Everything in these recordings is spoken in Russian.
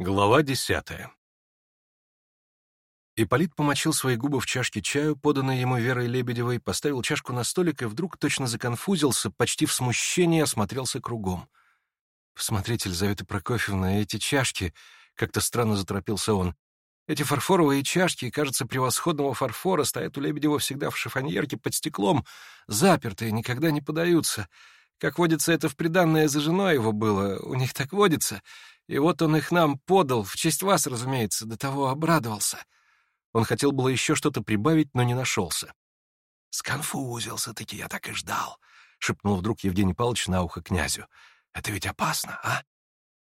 Глава десятая. Ипполит помочил свои губы в чашке чаю, поданной ему Верой Лебедевой, поставил чашку на столик и вдруг точно законфузился, почти в смущении осмотрелся кругом. «Посмотрите, Елизавета Прокофьевна, эти чашки...» — как-то странно заторопился он. «Эти фарфоровые чашки, кажется, превосходного фарфора, стоят у Лебедева всегда в шифоньерке под стеклом, запертые, никогда не подаются. Как водится, это в приданное за женой его было, у них так водится. И вот он их нам подал, в честь вас, разумеется, до того обрадовался. Он хотел было еще что-то прибавить, но не нашелся. «Сконфузился-таки, я так и ждал», — шепнул вдруг Евгений Павлович на ухо князю. «Это ведь опасно, а?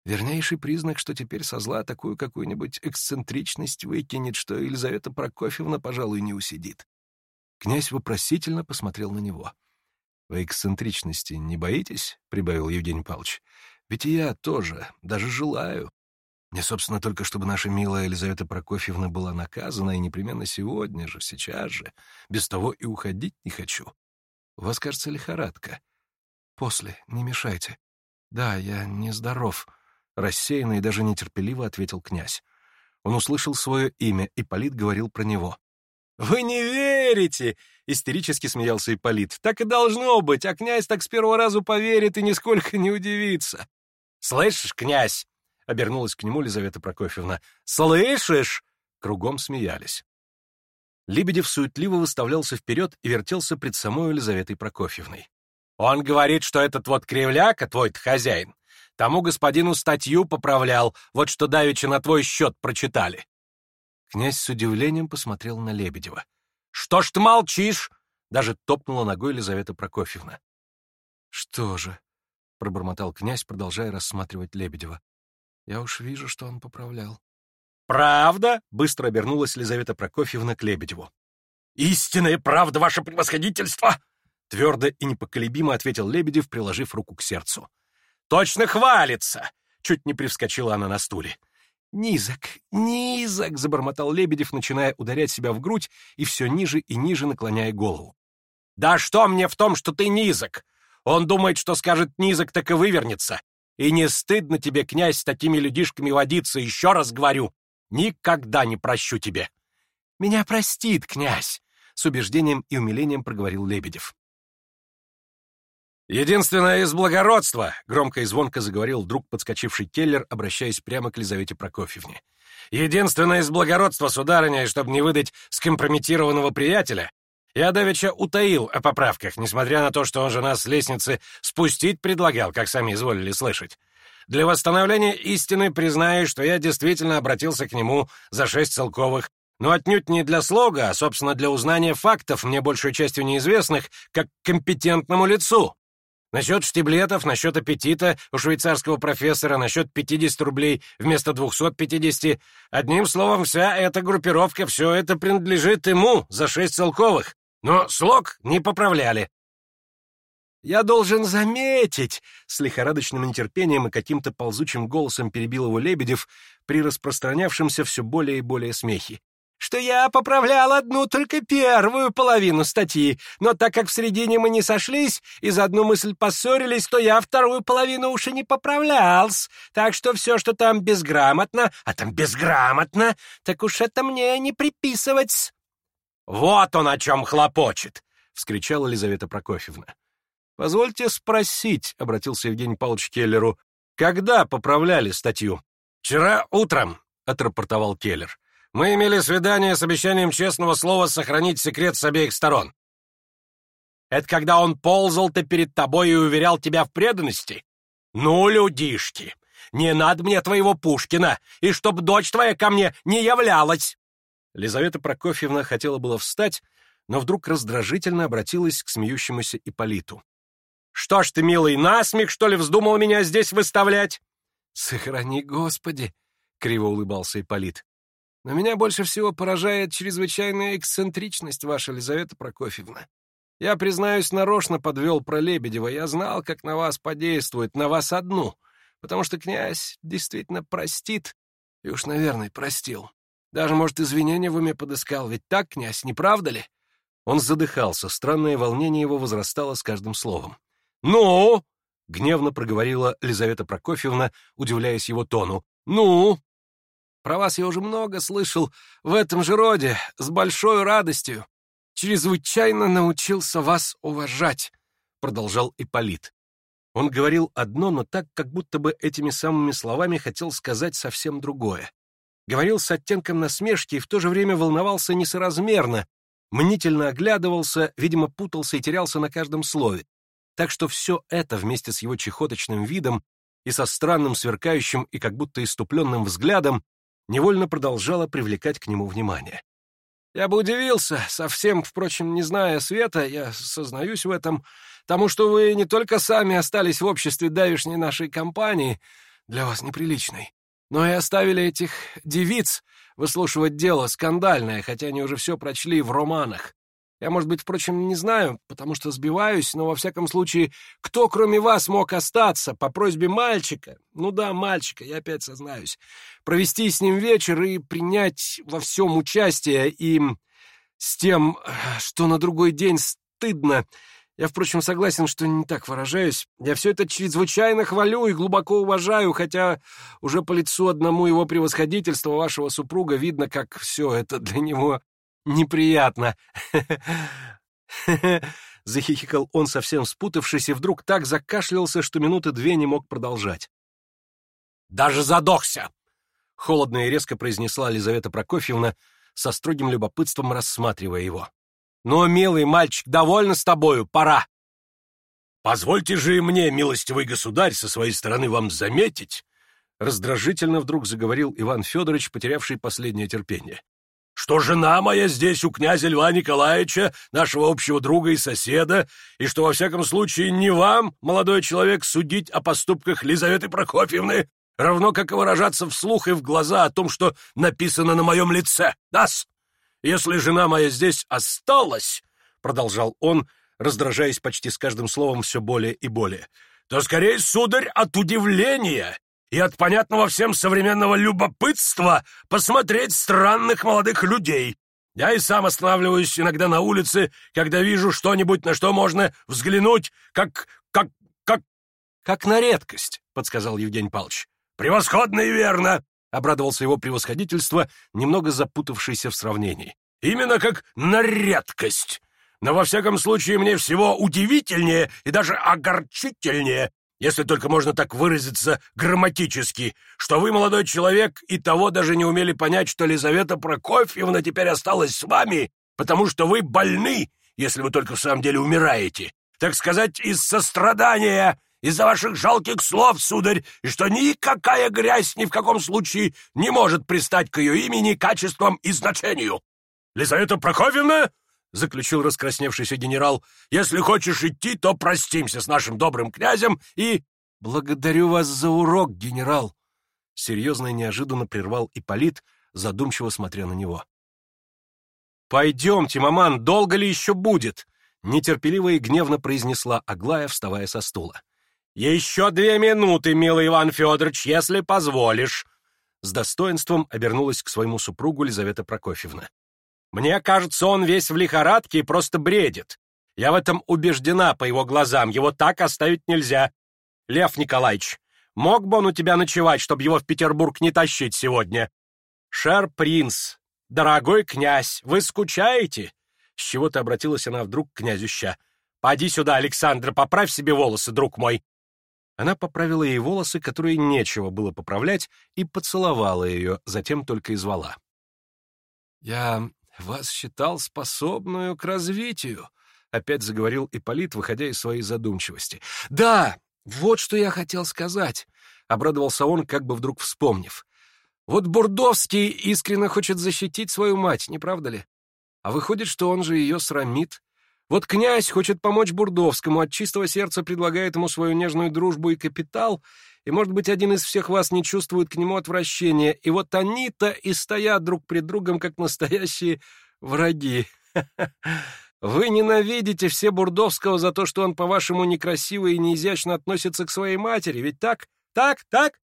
Вернейший признак, что теперь со зла такую какую-нибудь эксцентричность выкинет, что Елизавета Прокофьевна, пожалуй, не усидит». Князь вопросительно посмотрел на него. «Вы эксцентричности не боитесь?» — прибавил Евгений Павлович. Ведь и я тоже, даже желаю. Мне, собственно, только чтобы наша милая Елизавета Прокофьевна была наказана, и непременно сегодня же, сейчас же. Без того и уходить не хочу. У вас, кажется, лихорадка. После, не мешайте. Да, я нездоров. Рассеянно и даже нетерпеливо ответил князь. Он услышал свое имя, и Полит говорил про него. «Вы не верите!» — истерически смеялся Ипполит. «Так и должно быть, а князь так с первого раза поверит и нисколько не удивится. «Слышишь, князь!» — обернулась к нему Лизавета Прокофьевна. «Слышишь!» — кругом смеялись. Лебедев суетливо выставлялся вперед и вертелся пред самой Елизаветой Прокофьевной. «Он говорит, что этот вот кривляка твой-то хозяин. Тому господину статью поправлял, вот что давеча на твой счет прочитали». Князь с удивлением посмотрел на Лебедева. «Что ж ты молчишь?» — даже топнула ногой Елизавета Прокофьевна. «Что же?» — пробормотал князь, продолжая рассматривать Лебедева. «Я уж вижу, что он поправлял». «Правда?» — быстро обернулась Лизавета Прокофьевна к Лебедеву. «Истинная правда, ваше превосходительство!» — твердо и непоколебимо ответил Лебедев, приложив руку к сердцу. «Точно хвалится!» — чуть не привскочила она на стуле. «Низок, низок!» — забормотал Лебедев, начиная ударять себя в грудь и все ниже и ниже наклоняя голову. «Да что мне в том, что ты низок? Он думает, что скажет низок, так и вывернется. И не стыдно тебе, князь, с такими людишками водиться, еще раз говорю. Никогда не прощу тебе. Меня простит, князь, — с убеждением и умилением проговорил Лебедев. «Единственное из благородства!» — громко и звонко заговорил вдруг подскочивший Келлер, обращаясь прямо к Лизавете Прокофьевне. «Единственное из благородства, сударыня, и чтобы не выдать скомпрометированного приятеля, я давеча утаил о поправках, несмотря на то, что он же нас с лестницы спустить предлагал, как сами изволили слышать. Для восстановления истины признаю, что я действительно обратился к нему за шесть целковых, но отнюдь не для слога, а, собственно, для узнания фактов, мне большей частью неизвестных, как компетентному лицу. Насчет штиблетов, насчет аппетита у швейцарского профессора, насчет 50 рублей вместо 250. Одним словом, вся эта группировка, все это принадлежит ему за шесть целковых но слог не поправляли. «Я должен заметить!» — с лихорадочным нетерпением и каким-то ползучим голосом перебил его Лебедев при распространявшемся все более и более смехе. «Что я поправлял одну только первую половину статьи, но так как в середине мы не сошлись и за одну мысль поссорились, то я вторую половину уж и не поправлялся. Так что все, что там безграмотно, а там безграмотно, так уж это мне не приписывать». «Вот он о чем хлопочет!» — вскричала Лизавета Прокофьевна. «Позвольте спросить», — обратился Евгений Павлович Келлеру, «когда поправляли статью?» «Вчера утром», — отрапортовал Келлер. «Мы имели свидание с обещанием честного слова сохранить секрет с обеих сторон». «Это когда он ползал-то перед тобой и уверял тебя в преданности?» «Ну, людишки, не надо мне твоего Пушкина, и чтоб дочь твоя ко мне не являлась!» Лизавета Прокофьевна хотела было встать, но вдруг раздражительно обратилась к смеющемуся Иполиту. «Что ж ты, милый, насмех, что ли, вздумал меня здесь выставлять?» «Сохрани, Господи!» — криво улыбался Иполит. «Но меня больше всего поражает чрезвычайная эксцентричность ваша, Лизавета Прокофьевна. Я, признаюсь, нарочно подвел про Лебедева. Я знал, как на вас подействует, на вас одну, потому что князь действительно простит, и уж, наверное, простил. Даже, может, извинения в уме подыскал, ведь так, князь, не правда ли?» Он задыхался, странное волнение его возрастало с каждым словом. «Ну?» — гневно проговорила Лизавета Прокофьевна, удивляясь его тону. «Ну?» «Про вас я уже много слышал в этом же роде, с большой радостью. Чрезвычайно научился вас уважать», — продолжал Ипполит. Он говорил одно, но так, как будто бы этими самыми словами хотел сказать совсем другое говорил с оттенком насмешки и в то же время волновался несоразмерно, мнительно оглядывался, видимо, путался и терялся на каждом слове. Так что все это вместе с его чехоточным видом и со странным сверкающим и как будто иступленным взглядом невольно продолжало привлекать к нему внимание. Я бы удивился, совсем, впрочем, не зная света, я сознаюсь в этом, тому, что вы не только сами остались в обществе давешней нашей компании, для вас неприличной, но и оставили этих девиц выслушивать дело скандальное, хотя они уже все прочли в романах. Я, может быть, впрочем, не знаю, потому что сбиваюсь, но во всяком случае, кто кроме вас мог остаться по просьбе мальчика? Ну да, мальчика, я опять сознаюсь. Провести с ним вечер и принять во всем участие и с тем, что на другой день стыдно я, впрочем, согласен, что не так выражаюсь. Я все это чрезвычайно хвалю и глубоко уважаю, хотя уже по лицу одному его превосходительства, вашего супруга, видно, как все это для него неприятно. Захихикал он, совсем спутавшись, и вдруг так закашлялся, что минуты две не мог продолжать. «Даже задохся!» — холодно и резко произнесла Лизавета Прокофьевна, со строгим любопытством рассматривая его. «Ну, милый мальчик, довольно с тобою, пора!» «Позвольте же и мне, милостивый государь, со своей стороны вам заметить!» Раздражительно вдруг заговорил Иван Федорович, потерявший последнее терпение. «Что жена моя здесь у князя Льва Николаевича, нашего общего друга и соседа, и что, во всяком случае, не вам, молодой человек, судить о поступках Лизаветы Прокофьевны, равно как и выражаться вслух и в глаза о том, что написано на моем лице, да-с?» Если жена моя здесь осталась, продолжал он, раздражаясь почти с каждым словом все более и более, то скорее, сударь, от удивления и от понятного всем современного любопытства посмотреть странных молодых людей. Я и сам останавливаюсь иногда на улице, когда вижу что-нибудь, на что можно взглянуть, как... как... как... «Как на редкость», — подсказал Евгений Палыч. «Превосходно и верно!» обрадовался его превосходительство, немного запутавшийся в сравнении. «Именно как на редкость. Но во всяком случае мне всего удивительнее и даже огорчительнее, если только можно так выразиться грамматически, что вы, молодой человек, и того даже не умели понять, что Лизавета Прокофьевна теперь осталась с вами, потому что вы больны, если вы только в самом деле умираете, так сказать, из сострадания» из-за ваших жалких слов, сударь, и что никакая грязь ни в каком случае не может пристать к ее имени, качествам и значению. Лизавета Прокофьевна, — заключил раскрасневшийся генерал, — если хочешь идти, то простимся с нашим добрым князем и... Благодарю вас за урок, генерал, — серьезно и неожиданно прервал Ипполит, задумчиво смотря на него. «Пойдемте, маман, долго ли еще будет?» — нетерпеливо и гневно произнесла Аглая, вставая со стула. «Еще две минуты, милый Иван Федорович, если позволишь!» С достоинством обернулась к своему супругу Лизавета Прокофьевна. «Мне кажется, он весь в лихорадке и просто бредит. Я в этом убеждена по его глазам, его так оставить нельзя. Лев Николаевич, мог бы он у тебя ночевать, чтобы его в Петербург не тащить сегодня? Шер Принц, дорогой князь, вы скучаете?» С чего-то обратилась она вдруг к князю Ща. «Поди сюда, Александр, поправь себе волосы, друг мой!» Она поправила ей волосы, которые нечего было поправлять, и поцеловала ее, затем только и звала. «Я вас считал способную к развитию», — опять заговорил Ипполит, выходя из своей задумчивости. «Да, вот что я хотел сказать», — обрадовался он, как бы вдруг вспомнив. «Вот Бурдовский искренне хочет защитить свою мать, не правда ли? А выходит, что он же ее срамит, вот князь хочет помочь Бурдовскому, от чистого сердца предлагает ему свою нежную дружбу и капитал, и, может быть, один из всех вас не чувствует к нему отвращения, и вот они-то и стоят друг пред другом, как настоящие враги. Вы ненавидите все Бурдовского за то, что он, по-вашему, некрасиво и неизящно относится к своей матери, ведь так? Так? Так?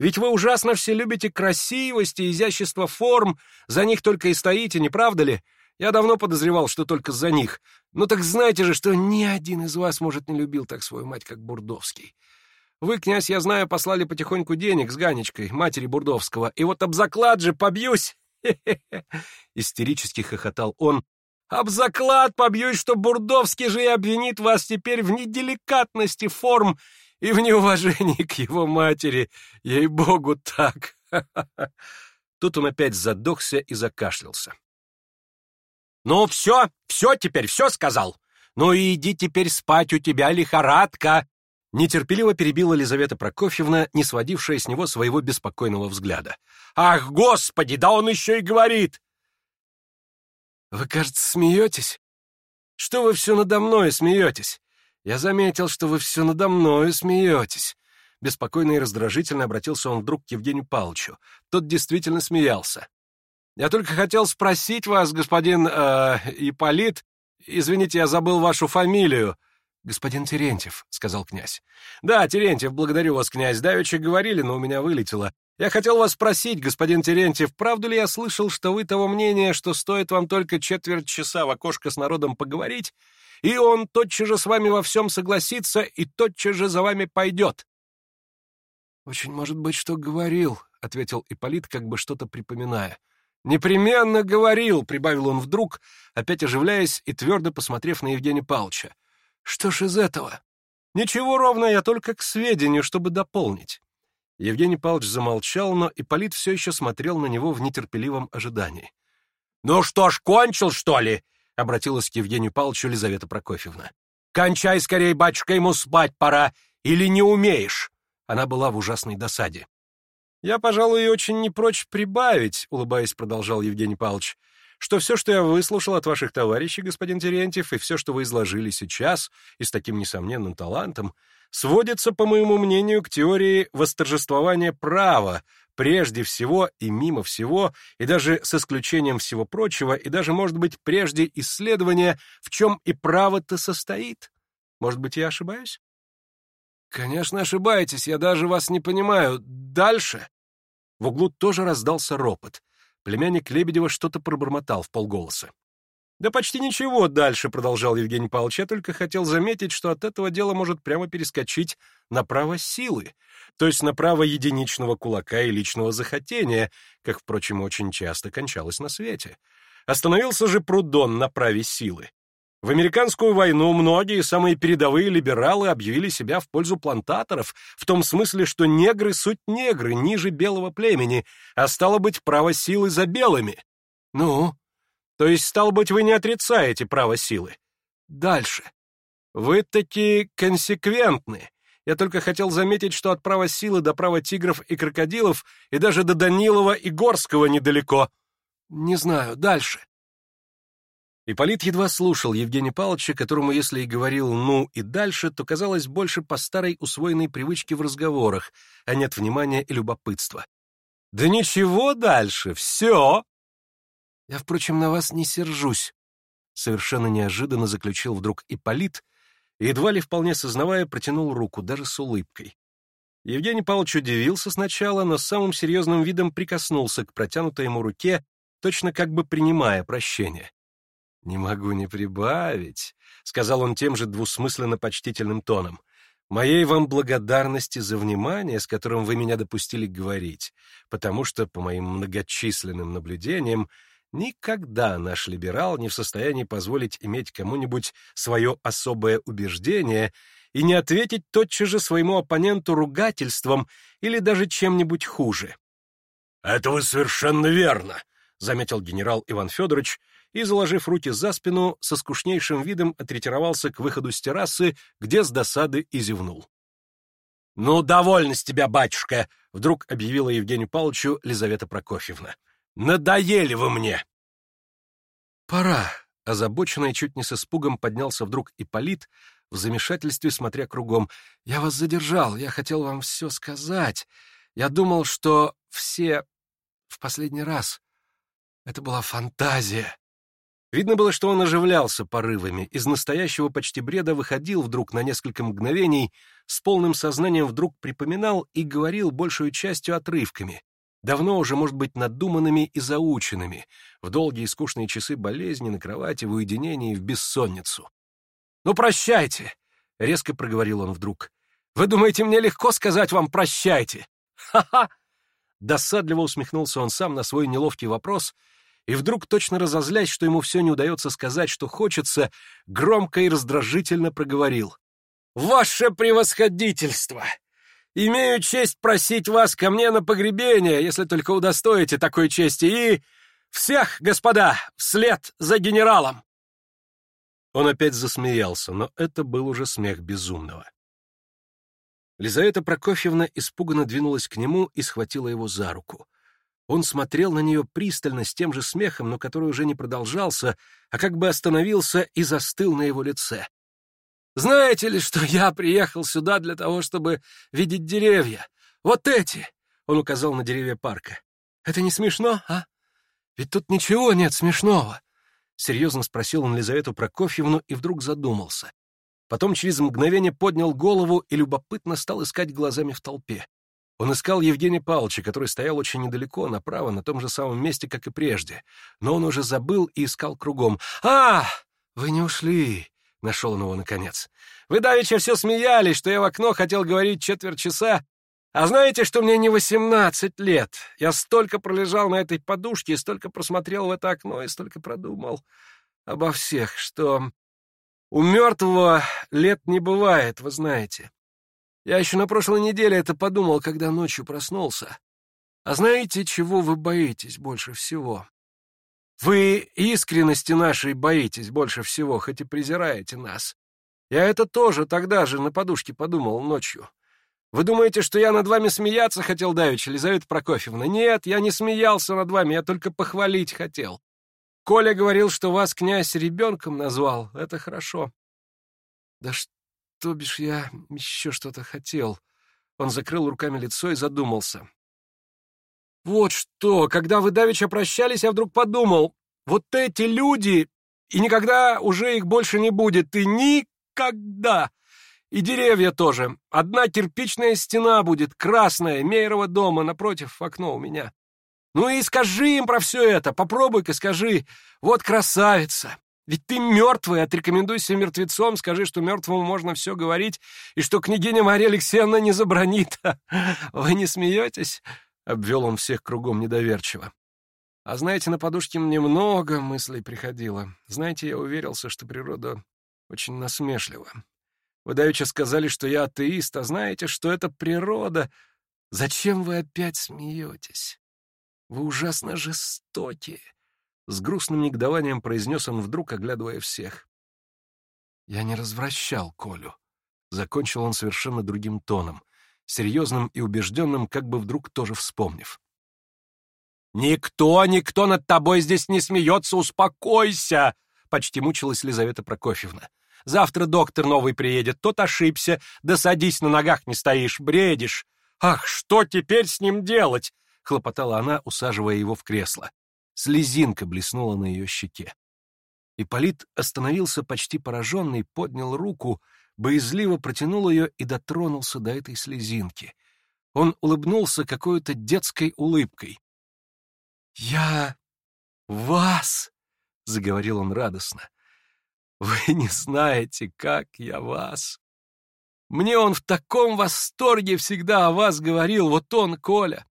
Ведь вы ужасно все любите красивость и изящество форм, за них только и стоите, не правда ли? Я давно подозревал, что только за них. Ну так знаете же, что ни один из вас, может, не любил так свою мать, как Бурдовский. Вы, князь, я знаю, послали потихоньку денег с Ганечкой, матери Бурдовского, и вот об заклад же побьюсь!» Истерически хохотал он. «Об заклад побьюсь, что Бурдовский же и обвинит вас теперь в неделикатности форм и в неуважении к его матери. Ей-богу, так!» Тут он опять задохся и закашлялся. «Ну все, все теперь, все сказал. Ну и иди теперь спать, у тебя лихорадка!» Нетерпеливо перебила Лизавета Прокофьевна, не сводившая с него своего беспокойного взгляда. «Ах, господи, да он еще и говорит!» «Вы, кажется, смеетесь? Что вы все надо мной смеетесь? Я заметил, что вы все надо мной смеетесь!» Беспокойно и раздражительно обратился он вдруг к Евгению Павловичу. Тот действительно смеялся. Я только хотел спросить вас, господин э, Ипполит, извините, я забыл вашу фамилию. Господин Терентьев, — сказал князь. Да, Терентьев, благодарю вас, князь. Давеча говорили, но у меня вылетело. Я хотел вас спросить, господин Терентьев, правду ли я слышал, что вы того мнения, что стоит вам только четверть часа в окошко с народом поговорить, и он тотчас же с вами во всем согласится и тотчас же за вами пойдет? — Очень может быть, что говорил, — ответил Ипполит, как бы что-то припоминая. — «Непременно говорил», — прибавил он вдруг, опять оживляясь и твердо посмотрев на Евгения Павловича. «Что ж из этого?» «Ничего ровно, я только к сведению, чтобы дополнить». Евгений Павлович замолчал, но Ипполит все еще смотрел на него в нетерпеливом ожидании. «Ну что ж, кончил, что ли?» — обратилась к Евгению Павловичу Елизавета Прокофьевна. «Кончай скорее, батюшка, ему спать пора, или не умеешь!» Она была в ужасной досаде. «Я, пожалуй, очень не прочь прибавить», — улыбаясь, продолжал Евгений Павлович, «что все, что я выслушал от ваших товарищей, господин Терентьев, и все, что вы изложили сейчас, и с таким несомненным талантом, сводится, по моему мнению, к теории восторжествования права, прежде всего и мимо всего, и даже с исключением всего прочего, и даже, может быть, прежде исследования, в чем и право-то состоит. Может быть, я ошибаюсь?» «Конечно ошибаетесь, я даже вас не понимаю. Дальше?» В углу тоже раздался ропот. Племянник Лебедева что-то пробормотал в полголоса. «Да почти ничего дальше», — продолжал Евгений Павлович. «Я только хотел заметить, что от этого дела может прямо перескочить на право силы, то есть на право единичного кулака и личного захотения, как, впрочем, очень часто кончалось на свете. Остановился же Прудон на праве силы. В американскую войну многие самые передовые либералы объявили себя в пользу плантаторов, в том смысле, что негры — суть негры, ниже белого племени, а стало быть, право силы за белыми. Ну, то есть, стало быть, вы не отрицаете право силы. Дальше. Вы такие консеквентны. Я только хотел заметить, что от права силы до права тигров и крокодилов и даже до Данилова и Горского недалеко. Не знаю, дальше. Иполит едва слушал Евгения Павловича, которому, если и говорил «ну» и дальше, то казалось больше по старой усвоенной привычке в разговорах, а нет внимания и любопытства. «Да ничего дальше, все!» «Я, впрочем, на вас не сержусь», — совершенно неожиданно заключил вдруг Иполит, и едва ли вполне сознавая, протянул руку, даже с улыбкой. Евгений Павлович удивился сначала, но самым серьезным видом прикоснулся к протянутой ему руке, точно как бы принимая прощение. «Не могу не прибавить», — сказал он тем же двусмысленно почтительным тоном. «Моей вам благодарности за внимание, с которым вы меня допустили говорить, потому что, по моим многочисленным наблюдениям, никогда наш либерал не в состоянии позволить иметь кому-нибудь свое особое убеждение и не ответить тотчас же своему оппоненту ругательством или даже чем-нибудь хуже». «Это вы совершенно верно», — заметил генерал Иван Федорович, — и, заложив руки за спину, со скучнейшим видом отретировался к выходу с террасы, где с досады и зевнул. «Ну, довольна с тебя, батюшка!» — вдруг объявила Евгению Павловичу Лизавета Прокофьевна. «Надоели вы мне!» «Пора!» — озабоченный чуть не с испугом поднялся вдруг Ипполит, в замешательстве смотря кругом. «Я вас задержал, я хотел вам все сказать. Я думал, что все... в последний раз. Это была фантазия. Видно было, что он оживлялся порывами, из настоящего почти бреда выходил вдруг на несколько мгновений, с полным сознанием вдруг припоминал и говорил большую частью отрывками, давно уже, может быть, надуманными и заученными, в долгие и скучные часы болезни, на кровати, в уединении, в бессонницу. «Ну, прощайте!» — резко проговорил он вдруг. «Вы думаете, мне легко сказать вам «прощайте»? Ха-ха!» Досадливо усмехнулся он сам на свой неловкий вопрос — и вдруг, точно разозлясь, что ему все не удается сказать, что хочется, громко и раздражительно проговорил. «Ваше превосходительство! Имею честь просить вас ко мне на погребение, если только удостоите такой чести, и... Всех, господа, вслед за генералом!» Он опять засмеялся, но это был уже смех безумного. Лизавета Прокофьевна испуганно двинулась к нему и схватила его за руку. Он смотрел на нее пристально, с тем же смехом, но который уже не продолжался, а как бы остановился и застыл на его лице. «Знаете ли, что я приехал сюда для того, чтобы видеть деревья? Вот эти!» — он указал на деревья парка. «Это не смешно, а? Ведь тут ничего нет смешного!» — серьезно спросил он Лизавету Прокофьевну и вдруг задумался. Потом через мгновение поднял голову и любопытно стал искать глазами в толпе. Он искал Евгения Павловича, который стоял очень недалеко, направо, на том же самом месте, как и прежде. Но он уже забыл и искал кругом. «А, вы не ушли!» — нашел он его наконец. «Вы давеча все смеялись, что я в окно хотел говорить четверть часа, а знаете, что мне не восемнадцать лет? Я столько пролежал на этой подушке, и столько просмотрел в это окно, и столько продумал обо всех, что у мертвого лет не бывает, вы знаете. Я еще на прошлой неделе это подумал, когда ночью проснулся. А знаете, чего вы боитесь больше всего? Вы искренности нашей боитесь больше всего, хоть и презираете нас. Я это тоже тогда же на подушке подумал ночью. Вы думаете, что я над вами смеяться хотел, Давич, Елизавета Прокофьевна? Нет, я не смеялся над вами, я только похвалить хотел. Коля говорил, что вас князь ребенком назвал. Это хорошо. Да что то бишь я еще что-то хотел. Он закрыл руками лицо и задумался. Вот что, когда вы давеча прощались, я вдруг подумал, вот эти люди, и никогда уже их больше не будет, и никогда. И деревья тоже. Одна кирпичная стена будет, красная, Мейрова дома, напротив, окно у меня. Ну и скажи им про все это, попробуй-ка скажи. Вот красавица, ведь ты мертвый, отрекомендуйся а мертвецом, скажи, что мертвому можно все говорить, и что княгиня Мария Алексеевна не забронит. Вы не смеетесь?» — обвел он всех кругом недоверчиво. «А знаете, на подушке мне много мыслей приходило. Знаете, я уверился, что природа очень насмешлива. Вы давеча сказали, что я атеист, а знаете, что это природа. Зачем вы опять смеетесь? Вы ужасно жестокие». С грустным негодованием произнес он вдруг, оглядывая всех. «Я не развращал Колю», — закончил он совершенно другим тоном, серьезным и убежденным, как бы вдруг тоже вспомнив. «Никто, никто над тобой здесь не смеется, успокойся!» — почти мучилась Лизавета Прокофьевна. «Завтра доктор новый приедет, тот ошибся, да садись, на ногах не стоишь, бредишь. Ах, что теперь с ним делать?» — хлопотала она, усаживая его в кресло. Слезинка блеснула на ее щеке. Ипполит остановился почти пораженный, поднял руку, боязливо протянул ее и дотронулся до этой слезинки. Он улыбнулся какой-то детской улыбкой. «Я вас!» — заговорил он радостно. «Вы не знаете, как я вас!» Мне он в таком восторге всегда о вас говорил, вот он, Коля.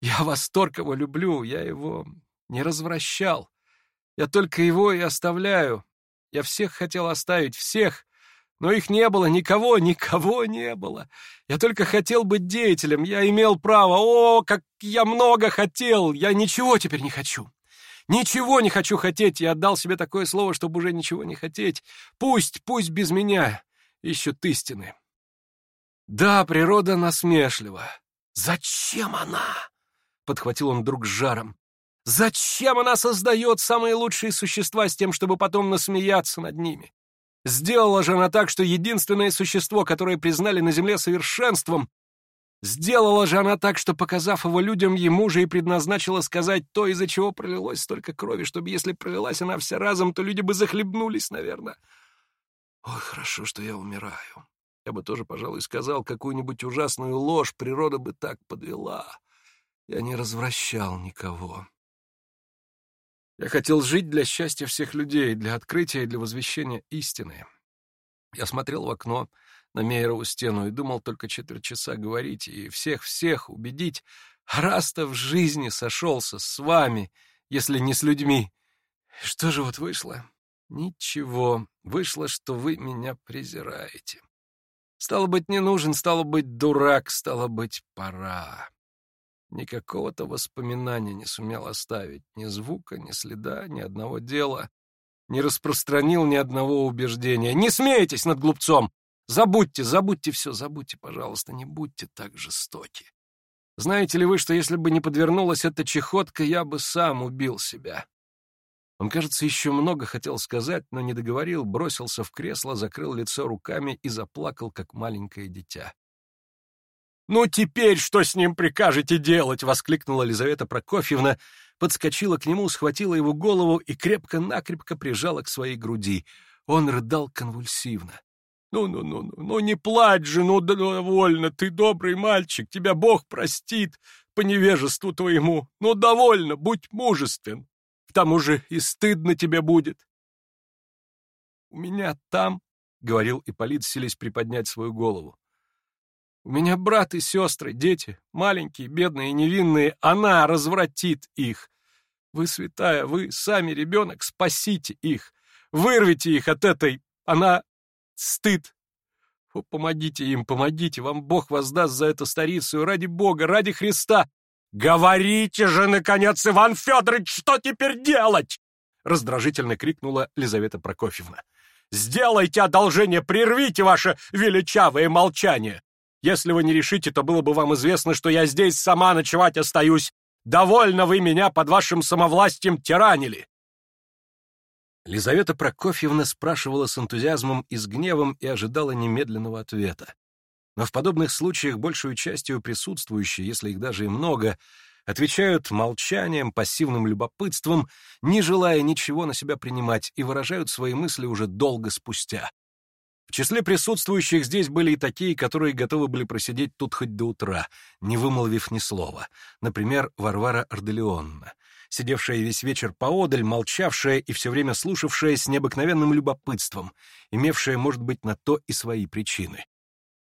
Я восторг его люблю, я его не развращал. Я только его и оставляю. Я всех хотел оставить, всех, но их не было, никого, никого не было. Я только хотел быть деятелем, я имел право. О, как я много хотел! Я ничего теперь не хочу. Ничего не хочу хотеть, я отдал себе такое слово, чтобы уже ничего не хотеть. Пусть, пусть без меня ищут истины. Да, природа насмешлива. Зачем она? Подхватил он вдруг с жаром. Зачем она создает самые лучшие существа с тем, чтобы потом насмеяться над ними? Сделала же она так, что единственное существо, которое признали на Земле совершенством, сделала же она так, что, показав его людям, ему же и предназначила сказать то, из-за чего пролилось столько крови, чтобы если пролилась она вся разом, то люди бы захлебнулись, наверное. Ой, хорошо, что я умираю. Я бы тоже, пожалуй, сказал какую-нибудь ужасную ложь, природа бы так подвела. Я не развращал никого. Я хотел жить для счастья всех людей, для открытия и для возвещения истины. Я смотрел в окно на Мейерову стену и думал только четверть часа говорить и всех-всех убедить. Раз-то в жизни сошелся с вами, если не с людьми. Что же вот вышло? Ничего. Вышло, что вы меня презираете. Стало быть, не нужен, стало быть, дурак, стало быть, пора. Никакого-то воспоминания не сумел оставить, ни звука, ни следа, ни одного дела. Не распространил ни одного убеждения. Не смейтесь над глупцом! Забудьте, забудьте все, забудьте, пожалуйста, не будьте так жестоки. Знаете ли вы, что если бы не подвернулась эта чехотка, я бы сам убил себя? Он, кажется, еще много хотел сказать, но не договорил, бросился в кресло, закрыл лицо руками и заплакал, как маленькое дитя. «Ну теперь что с ним прикажете делать?» — воскликнула Лизавета Прокофьевна, подскочила к нему, схватила его голову и крепко-накрепко прижала к своей груди. Он рыдал конвульсивно. «Ну-ну-ну, ну, ну не плачь же, ну, ну довольно, ты добрый мальчик, тебя Бог простит по невежеству твоему. Ну довольно, будь мужествен, к тому же и стыдно тебе будет». «У меня там», — говорил Ипполит, селись приподнять свою голову, у меня брат и сестры, дети, маленькие, бедные, невинные. Она развратит их. Вы, святая, вы, сами ребенок, спасите их. Вырвите их от этой... Она... стыд. Фу, помогите им, помогите. Вам Бог воздаст за эту старицу. Ради Бога, ради Христа. «Говорите же, наконец, Иван Федорович, что теперь делать?» Раздражительно крикнула Лизавета Прокофьевна. «Сделайте одолжение, прервите ваше величавое молчание! Если вы не решите, то было бы вам известно, что я здесь сама ночевать остаюсь. Довольно вы меня под вашим самовластием тиранили!» Лизавета Прокофьевна спрашивала с энтузиазмом и с гневом и ожидала немедленного ответа. Но в подобных случаях большую частью присутствующие, если их даже и много, отвечают молчанием, пассивным любопытством, не желая ничего на себя принимать, и выражают свои мысли уже долго спустя, в числе присутствующих здесь были и такие, которые готовы были просидеть тут хоть до утра, не вымолвив ни слова. Например, Варвара Арделеонна, сидевшая весь вечер поодаль, молчавшая и все время слушавшая с необыкновенным любопытством, имевшая, может быть, на то и свои причины.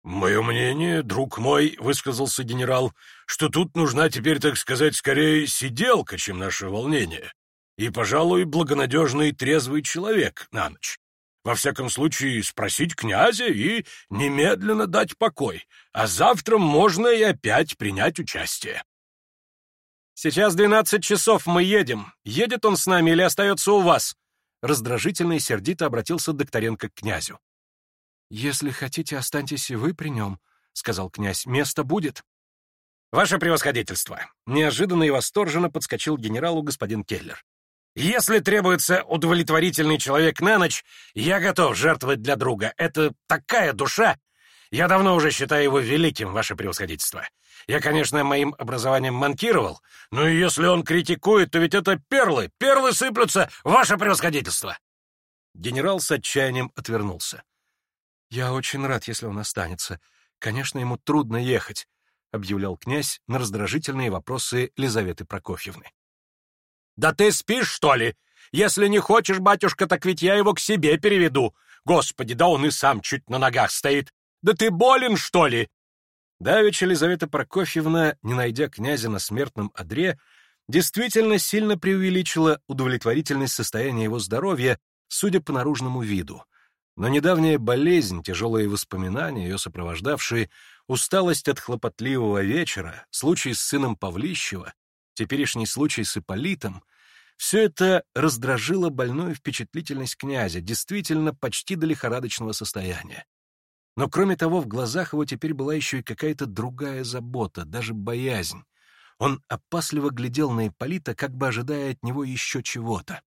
«Мое мнение, друг мой, — высказался генерал, — что тут нужна теперь, так сказать, скорее сиделка, чем наше волнение, и, пожалуй, благонадежный трезвый человек на ночь». Во всяком случае, спросить князя и немедленно дать покой, а завтра можно и опять принять участие. «Сейчас двенадцать часов, мы едем. Едет он с нами или остается у вас?» Раздражительно и сердито обратился Докторенко к князю. «Если хотите, останьтесь и вы при нем», — сказал князь. «Место будет». «Ваше превосходительство!» — неожиданно и восторженно подскочил генералу господин Келлер. Если требуется удовлетворительный человек на ночь, я готов жертвовать для друга. Это такая душа! Я давно уже считаю его великим, ваше превосходительство. Я, конечно, моим образованием монтировал. но если он критикует, то ведь это перлы, перлы сыплются, ваше превосходительство!» Генерал с отчаянием отвернулся. «Я очень рад, если он останется. Конечно, ему трудно ехать», — объявлял князь на раздражительные вопросы Лизаветы Прокофьевны. Да ты спишь, что ли? Если не хочешь, батюшка, так ведь я его к себе переведу. Господи, да он и сам чуть на ногах стоит. Да ты болен, что ли?» Давич Елизавета Прокофьевна, не найдя князя на смертном одре, действительно сильно преувеличила удовлетворительность состояния его здоровья, судя по наружному виду. Но недавняя болезнь, тяжелые воспоминания, ее сопровождавшие, усталость от хлопотливого вечера, случай с сыном Павлищева, Теперешний случай с Ипполитом — все это раздражило больную впечатлительность князя, действительно почти до лихорадочного состояния. Но кроме того, в глазах его теперь была еще и какая-то другая забота, даже боязнь. Он опасливо глядел на Ипполита, как бы ожидая от него еще чего-то.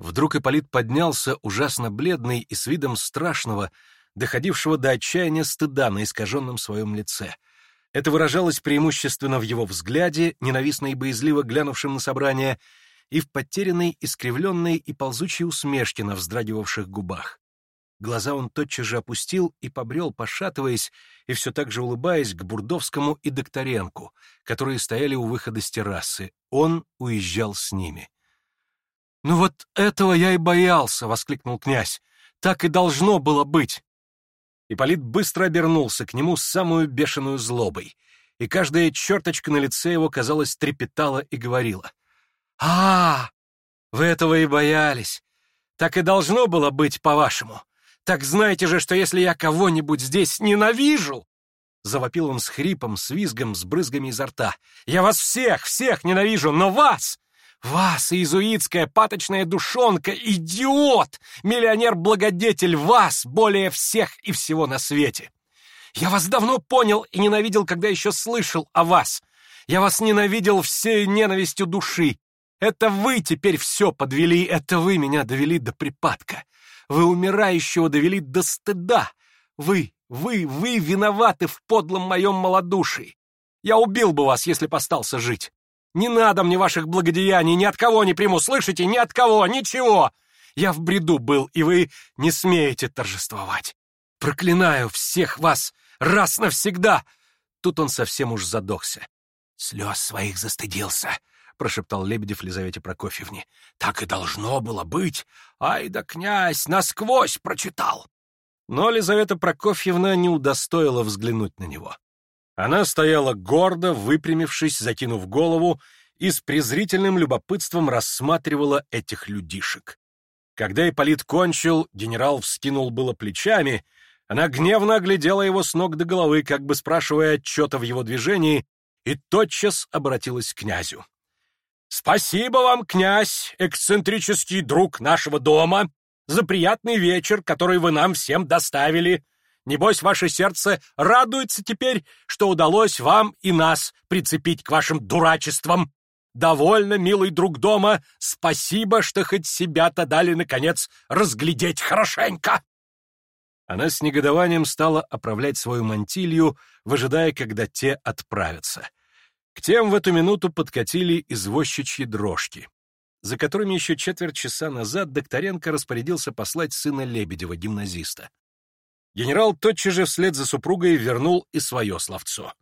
Вдруг Ипполит поднялся, ужасно бледный и с видом страшного, доходившего до отчаяния стыда на искаженном своем лице — это выражалось преимущественно в его взгляде, ненавистно и боязливо глянувшем на собрание, и в потерянной, искривленной и ползучей усмешке на вздрагивавших губах. Глаза он тотчас же опустил и побрел, пошатываясь и все так же улыбаясь к Бурдовскому и Докторенку, которые стояли у выхода с террасы. Он уезжал с ними. «Ну вот этого я и боялся!» — воскликнул князь. «Так и должно было быть!» Ипполит быстро обернулся к нему с самую бешеную злобой, и каждая черточка на лице его, казалось, трепетала и говорила. а, -а, -а Вы этого и боялись! Так и должно было быть, по-вашему! Так знаете же, что если я кого-нибудь здесь ненавижу...» Завопил он с хрипом, с визгом, с брызгами изо рта. «Я вас всех, всех ненавижу, но вас! Вас, иезуитская паточная душонка, идиот! Миллионер-благодетель вас более всех и всего на свете! Я вас давно понял и ненавидел, когда еще слышал о вас. Я вас ненавидел всей ненавистью души. Это вы теперь все подвели, это вы меня довели до припадка. Вы умирающего довели до стыда. Вы, вы, вы виноваты в подлом моем малодушии. Я убил бы вас, если бы остался жить. Не надо мне ваших благодеяний, ни от кого не приму, слышите, ни от кого, ничего! Я в бреду был, и вы не смеете торжествовать. Проклинаю всех вас раз навсегда!» Тут он совсем уж задохся. «Слез своих застыдился», — прошептал Лебедев Лизавете Прокофьевне. «Так и должно было быть! Ай да князь насквозь прочитал!» Но Лизавета Прокофьевна не удостоила взглянуть на него. Она стояла гордо, выпрямившись, закинув голову, и с презрительным любопытством рассматривала этих людишек. Когда Ипполит кончил, генерал вскинул было плечами, она гневно оглядела его с ног до головы, как бы спрашивая отчета в его движении, и тотчас обратилась к князю. «Спасибо вам, князь, эксцентрический друг нашего дома, за приятный вечер, который вы нам всем доставили. Небось, ваше сердце радуется теперь, что удалось вам и нас прицепить к вашим дурачествам. Довольно, милый друг дома, спасибо, что хоть себя-то дали, наконец, разглядеть хорошенько. Она с негодованием стала оправлять свою мантилью, выжидая, когда те отправятся. К тем в эту минуту подкатили извозчичьи дрожки, за которыми еще четверть часа назад Докторенко распорядился послать сына Лебедева, гимназиста. Генерал тотчас же вслед за супругой вернул и свое словцо.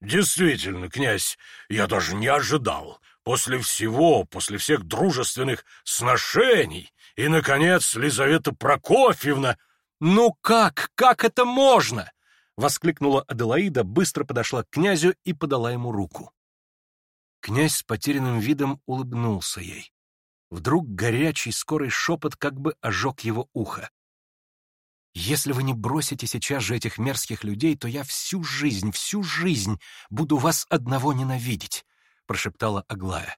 «Действительно, князь, я даже не ожидал. После всего, после всех дружественных сношений и, наконец, Лизавета Прокофьевна...» «Ну как? Как это можно?» — воскликнула Аделаида, быстро подошла к князю и подала ему руку. Князь с потерянным видом улыбнулся ей. Вдруг горячий скорый шепот как бы ожег его ухо. Если вы не бросите сейчас же этих мерзких людей, то я всю жизнь, всю жизнь буду вас одного ненавидеть», — прошептала Аглая.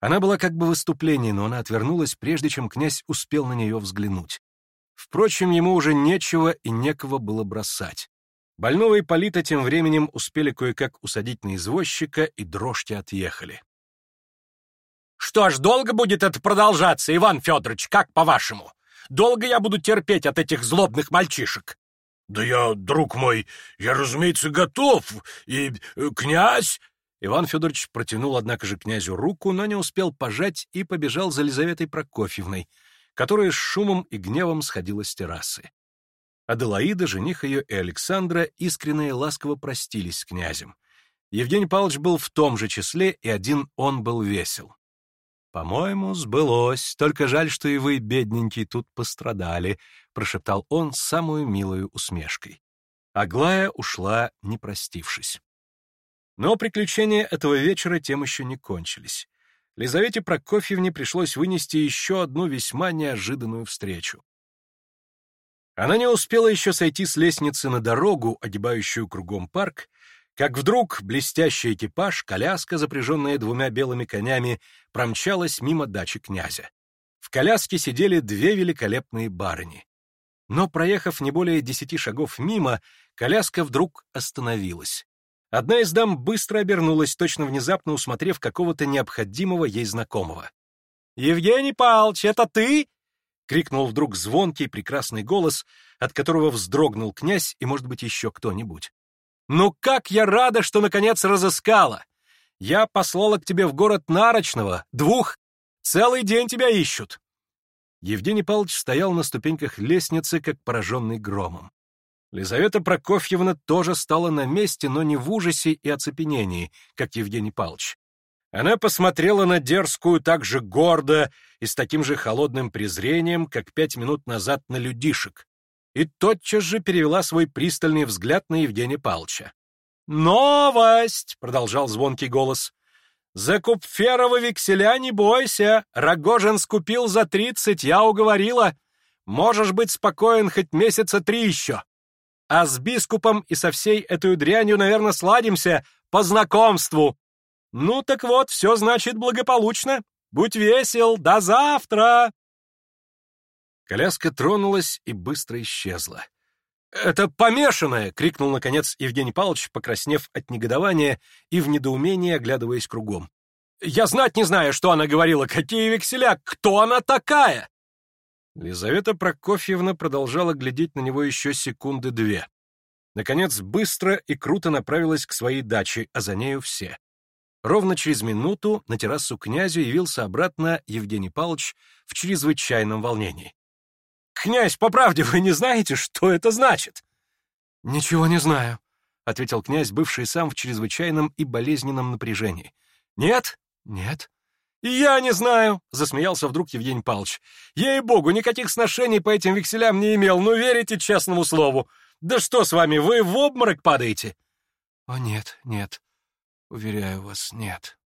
Она была как бы в выступлении, но она отвернулась, прежде чем князь успел на нее взглянуть. Впрочем, ему уже нечего и некого было бросать. Больного Ипполита тем временем успели кое-как усадить на извозчика, и дрожьте отъехали. «Что ж, долго будет это продолжаться, Иван Федорович, как по-вашему?» Долго я буду терпеть от этих злобных мальчишек?» «Да я, друг мой, я, разумеется, готов, и князь...» Иван Федорович протянул, однако же, князю руку, но не успел пожать и побежал за Елизаветой Прокофьевной, которая с шумом и гневом сходила с террасы. Аделаида, жених ее и Александра искренне и ласково простились с князем. Евгений Павлович был в том же числе, и один он был весел. «По-моему, сбылось. Только жаль, что и вы, бедненькие, тут пострадали», — прошептал он самую милую усмешкой. Аглая ушла, не простившись. Но приключения этого вечера тем еще не кончились. Лизавете Прокофьевне пришлось вынести еще одну весьма неожиданную встречу. Она не успела еще сойти с лестницы на дорогу, огибающую кругом парк, как вдруг блестящий экипаж, коляска, запряженная двумя белыми конями, промчалась мимо дачи князя. В коляске сидели две великолепные барыни. Но, проехав не более десяти шагов мимо, коляска вдруг остановилась. Одна из дам быстро обернулась, точно внезапно усмотрев какого-то необходимого ей знакомого. «Евгений Павлович, это ты?» — крикнул вдруг звонкий прекрасный голос, от которого вздрогнул князь и, может быть, еще кто-нибудь. Ну как я рада, что наконец разыскала! Я послала к тебе в город Нарочного, двух. Целый день тебя ищут!» Евгений Павлович стоял на ступеньках лестницы, как пораженный громом. Лизавета Прокофьевна тоже стала на месте, но не в ужасе и оцепенении, как Евгений Павлович. Она посмотрела на дерзкую так же гордо и с таким же холодным презрением, как пять минут назад на людишек и тотчас же перевела свой пристальный взгляд на Евгения Павловича. «Новость!» — продолжал звонкий голос. «За Купферова векселя не бойся! Рогожин скупил за тридцать, я уговорила! Можешь быть спокоен хоть месяца три еще! А с бискупом и со всей этой дрянью, наверное, сладимся по знакомству! Ну так вот, все значит благополучно! Будь весел, до завтра!» Коляска тронулась и быстро исчезла. «Это помешанное!» — крикнул, наконец, Евгений Павлович, покраснев от негодования и в недоумении оглядываясь кругом. «Я знать не знаю, что она говорила, какие векселя, кто она такая!» Лизавета Прокофьевна продолжала глядеть на него еще секунды две. Наконец, быстро и круто направилась к своей даче, а за нею все. Ровно через минуту на террасу князю явился обратно Евгений Павлович в чрезвычайном волнении. «Князь, по правде, вы не знаете, что это значит?» «Ничего не знаю», — ответил князь, бывший сам в чрезвычайном и болезненном напряжении. «Нет? Нет?» «И я не знаю», — засмеялся вдруг Евгений Павлович. «Ей-богу, никаких сношений по этим векселям не имел, но верите честному слову. Да что с вами, вы в обморок падаете?» «О, нет, нет. Уверяю вас, нет».